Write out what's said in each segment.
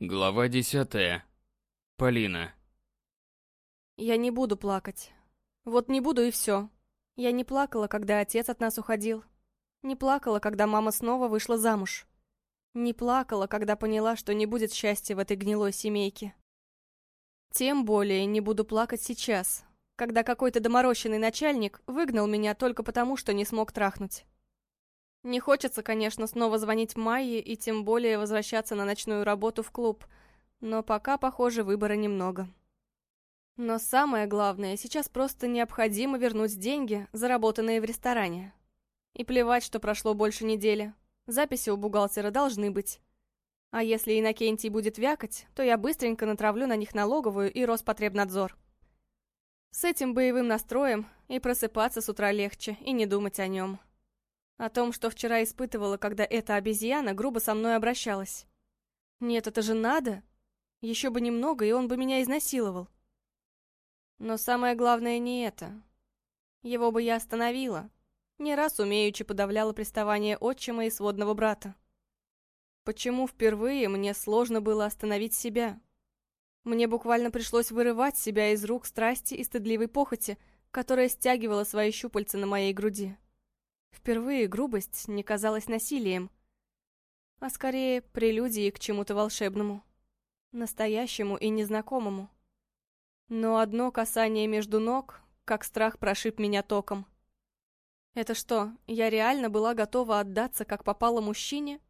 Глава десятая. Полина. Я не буду плакать. Вот не буду и все. Я не плакала, когда отец от нас уходил. Не плакала, когда мама снова вышла замуж. Не плакала, когда поняла, что не будет счастья в этой гнилой семейке. Тем более не буду плакать сейчас, когда какой-то доморощенный начальник выгнал меня только потому, что не смог трахнуть. Не хочется, конечно, снова звонить Майе и тем более возвращаться на ночную работу в клуб, но пока, похоже, выбора немного. Но самое главное, сейчас просто необходимо вернуть деньги, заработанные в ресторане. И плевать, что прошло больше недели. Записи у бухгалтера должны быть. А если Иннокентий будет вякать, то я быстренько натравлю на них налоговую и Роспотребнадзор. С этим боевым настроем и просыпаться с утра легче, и не думать о нем. О том, что вчера испытывала, когда эта обезьяна грубо со мной обращалась. Нет, это же надо. Еще бы немного, и он бы меня изнасиловал. Но самое главное не это. Его бы я остановила. Не раз умеючи подавляла приставание отчима и сводного брата. Почему впервые мне сложно было остановить себя? Мне буквально пришлось вырывать себя из рук страсти и стыдливой похоти, которая стягивала свои щупальца на моей груди. Впервые грубость не казалась насилием, а скорее прелюдией к чему-то волшебному, настоящему и незнакомому. Но одно касание между ног, как страх прошиб меня током. Это что, я реально была готова отдаться, как попало мужчине?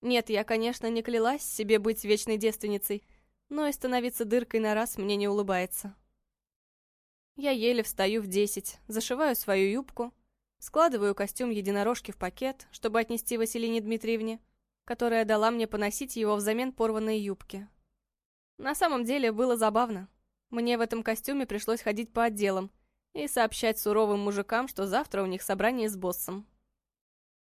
Нет, я, конечно, не клялась себе быть вечной девственницей, но и становиться дыркой на раз мне не улыбается. Я еле встаю в десять, зашиваю свою юбку, Складываю костюм единорожки в пакет, чтобы отнести Василине Дмитриевне, которая дала мне поносить его взамен порванной юбки. На самом деле было забавно. Мне в этом костюме пришлось ходить по отделам и сообщать суровым мужикам, что завтра у них собрание с боссом.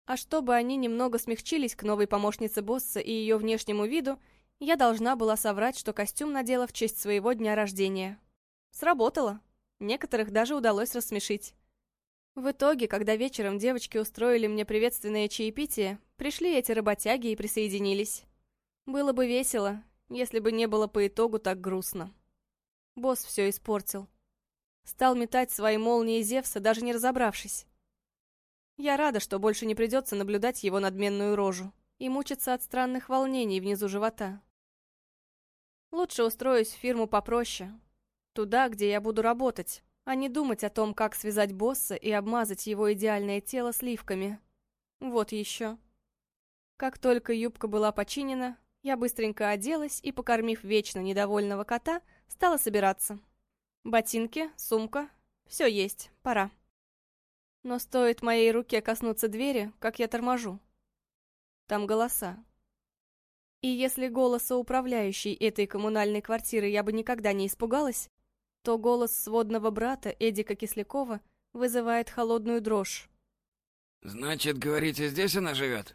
А чтобы они немного смягчились к новой помощнице босса и ее внешнему виду, я должна была соврать, что костюм надела в честь своего дня рождения. Сработало. Некоторых даже удалось рассмешить. В итоге, когда вечером девочки устроили мне приветственное чаепитие, пришли эти работяги и присоединились. Было бы весело, если бы не было по итогу так грустно. Босс все испортил. Стал метать свои молнии Зевса, даже не разобравшись. Я рада, что больше не придется наблюдать его надменную рожу и мучиться от странных волнений внизу живота. Лучше устроюсь в фирму попроще, туда, где я буду работать, а не думать о том, как связать босса и обмазать его идеальное тело сливками. Вот еще. Как только юбка была починена, я быстренько оделась и, покормив вечно недовольного кота, стала собираться. Ботинки, сумка, все есть, пора. Но стоит моей руке коснуться двери, как я торможу. Там голоса. И если голоса управляющей этой коммунальной квартиры я бы никогда не испугалась, то голос сводного брата Эдика Кислякова вызывает холодную дрожь. «Значит, говорите, здесь она живет?»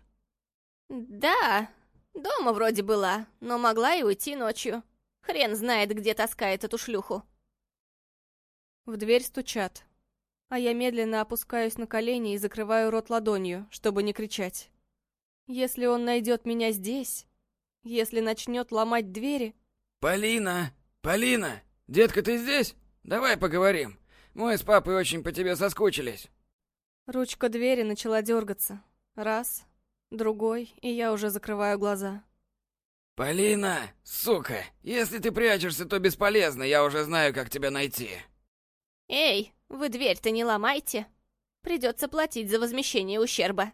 «Да, дома вроде была, но могла и уйти ночью. Хрен знает, где таскает эту шлюху». В дверь стучат, а я медленно опускаюсь на колени и закрываю рот ладонью, чтобы не кричать. Если он найдет меня здесь, если начнет ломать двери... «Полина! Полина!» «Детка, ты здесь? Давай поговорим. Мы с папой очень по тебе соскучились». Ручка двери начала дергаться. Раз, другой, и я уже закрываю глаза. «Полина, сука, если ты прячешься, то бесполезно, я уже знаю, как тебя найти». «Эй, вы дверь-то не ломайте. Придется платить за возмещение ущерба».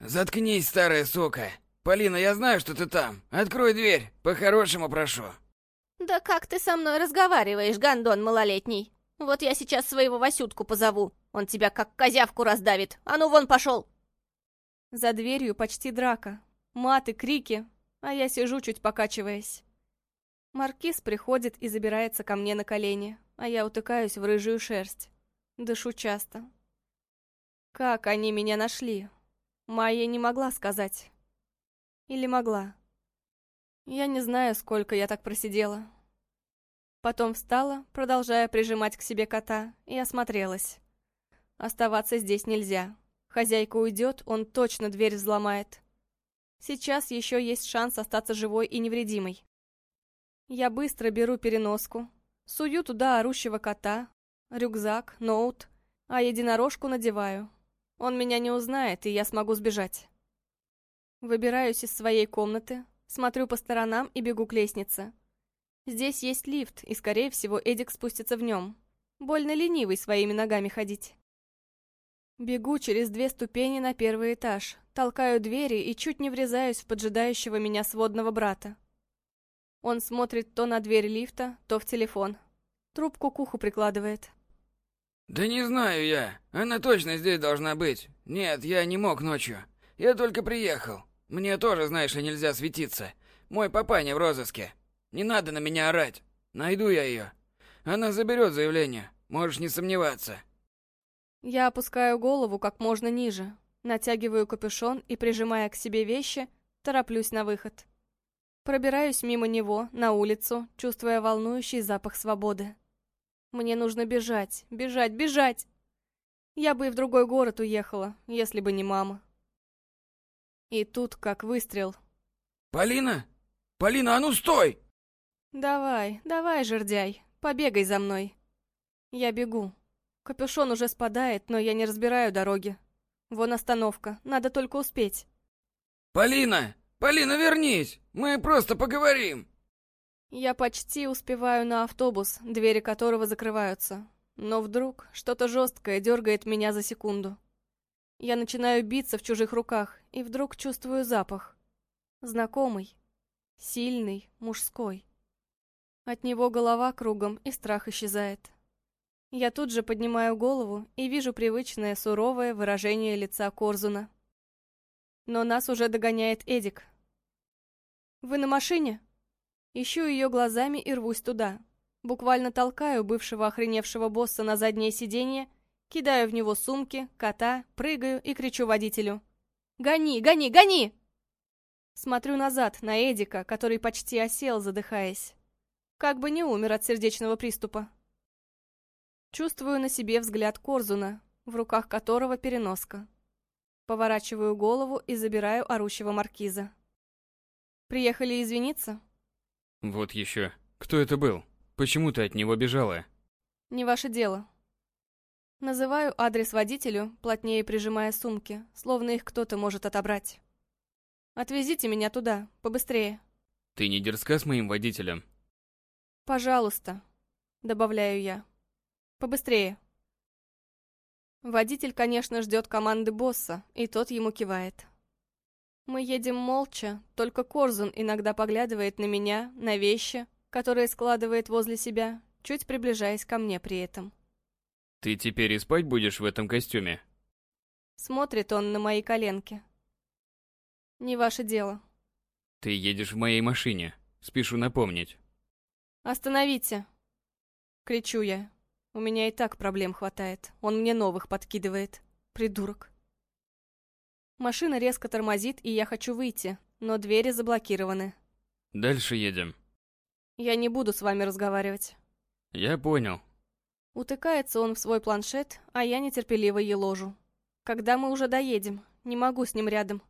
«Заткнись, старая сука. Полина, я знаю, что ты там. Открой дверь, по-хорошему прошу». «Да как ты со мной разговариваешь, гандон малолетний? Вот я сейчас своего Васютку позову. Он тебя как козявку раздавит. А ну вон пошел!» За дверью почти драка. Маты, крики, а я сижу, чуть покачиваясь. Маркиз приходит и забирается ко мне на колени, а я утыкаюсь в рыжую шерсть. Дышу часто. Как они меня нашли? Майя не могла сказать. Или могла? Я не знаю, сколько я так просидела. Потом встала, продолжая прижимать к себе кота, и осмотрелась. Оставаться здесь нельзя. Хозяйка уйдет, он точно дверь взломает. Сейчас еще есть шанс остаться живой и невредимой. Я быстро беру переноску, сую туда орущего кота, рюкзак, ноут, а единорожку надеваю. Он меня не узнает, и я смогу сбежать. Выбираюсь из своей комнаты, смотрю по сторонам и бегу к лестнице. Здесь есть лифт, и, скорее всего, Эдик спустится в нем. Больно ленивый своими ногами ходить. Бегу через две ступени на первый этаж, толкаю двери и чуть не врезаюсь в поджидающего меня сводного брата. Он смотрит то на дверь лифта, то в телефон. Трубку к уху прикладывает. «Да не знаю я. Она точно здесь должна быть. Нет, я не мог ночью. Я только приехал. Мне тоже, знаешь ли, нельзя светиться. Мой папаня в розыске. Не надо на меня орать. Найду я ее. Она заберет заявление. Можешь не сомневаться». Я опускаю голову как можно ниже, натягиваю капюшон и, прижимая к себе вещи, тороплюсь на выход. Пробираюсь мимо него, на улицу, чувствуя волнующий запах свободы. Мне нужно бежать, бежать, бежать! Я бы и в другой город уехала, если бы не мама. И тут как выстрел. «Полина! Полина, а ну стой!» «Давай, давай, жердяй, побегай за мной». Я бегу. Капюшон уже спадает, но я не разбираю дороги. Вон остановка, надо только успеть. «Полина! Полина, вернись! Мы просто поговорим!» Я почти успеваю на автобус, двери которого закрываются. Но вдруг что-то жесткое дергает меня за секунду. Я начинаю биться в чужих руках, и вдруг чувствую запах. Знакомый, сильный, мужской. От него голова кругом, и страх исчезает. Я тут же поднимаю голову и вижу привычное суровое выражение лица Корзуна. Но нас уже догоняет Эдик. «Вы на машине?» Ищу ее глазами и рвусь туда. Буквально толкаю бывшего охреневшего босса на заднее сиденье, кидаю в него сумки, кота, прыгаю и кричу водителю. «Гони, гони, гони!» Смотрю назад на Эдика, который почти осел, задыхаясь. Как бы не умер от сердечного приступа. Чувствую на себе взгляд Корзуна, в руках которого переноска. Поворачиваю голову и забираю орущего маркиза. «Приехали извиниться?» Вот еще. Кто это был? Почему ты от него бежала? Не ваше дело. Называю адрес водителю, плотнее прижимая сумки, словно их кто-то может отобрать. Отвезите меня туда, побыстрее. Ты не дерзка с моим водителем? Пожалуйста, добавляю я. Побыстрее. Водитель, конечно, ждет команды босса, и тот ему кивает. Мы едем молча, только Корзун иногда поглядывает на меня, на вещи, которые складывает возле себя, чуть приближаясь ко мне при этом. Ты теперь и спать будешь в этом костюме? Смотрит он на мои коленки. Не ваше дело. Ты едешь в моей машине, спешу напомнить. Остановите! Кричу я. У меня и так проблем хватает. Он мне новых подкидывает. Придурок. Машина резко тормозит, и я хочу выйти, но двери заблокированы. Дальше едем. Я не буду с вами разговаривать. Я понял. Утыкается он в свой планшет, а я нетерпеливо еложу. Когда мы уже доедем? Не могу с ним рядом.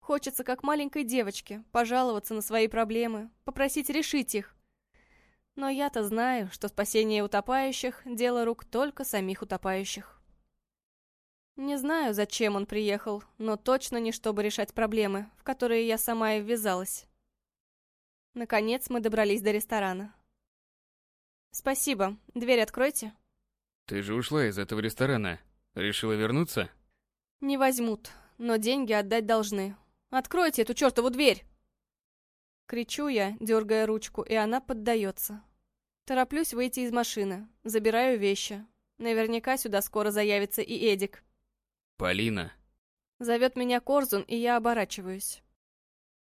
Хочется, как маленькой девочке, пожаловаться на свои проблемы, попросить решить их. Но я-то знаю, что спасение утопающих — дело рук только самих утопающих. Не знаю, зачем он приехал, но точно не чтобы решать проблемы, в которые я сама и ввязалась. Наконец мы добрались до ресторана. «Спасибо. Дверь откройте». Ты же ушла из этого ресторана. Решила вернуться? «Не возьмут, но деньги отдать должны. Откройте эту чертову дверь!» Кричу я, дергая ручку, и она поддается. Тороплюсь выйти из машины, забираю вещи. Наверняка сюда скоро заявится и Эдик. Полина. Зовет меня Корзун, и я оборачиваюсь.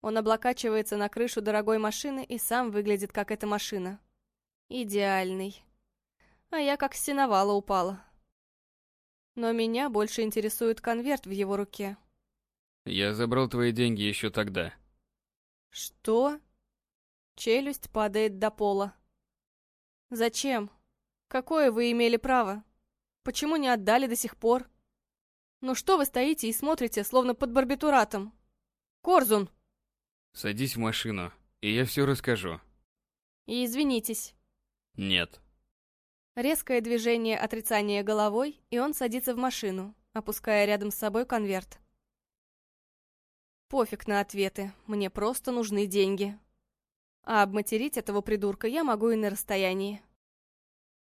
Он облокачивается на крышу дорогой машины и сам выглядит, как эта машина. Идеальный. А я как сеновала упала. Но меня больше интересует конверт в его руке. Я забрал твои деньги еще тогда. Что? Челюсть падает до пола. Зачем? Какое вы имели право? Почему не отдали до сих пор? Ну что вы стоите и смотрите, словно под барбитуратом? Корзун! Садись в машину, и я все расскажу. И извинитесь. Нет. Резкое движение отрицания головой, и он садится в машину, опуская рядом с собой конверт. Пофиг на ответы, мне просто нужны деньги. А обматерить этого придурка я могу и на расстоянии.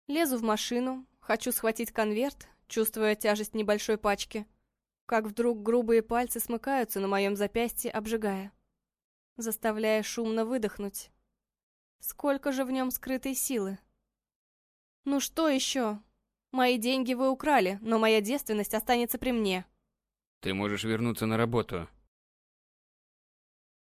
Лезу в машину, хочу схватить конверт, чувствуя тяжесть небольшой пачки, как вдруг грубые пальцы смыкаются на моем запястье, обжигая, заставляя шумно выдохнуть. Сколько же в нем скрытой силы? Ну что еще? Мои деньги вы украли, но моя девственность останется при мне. Ты можешь вернуться на работу.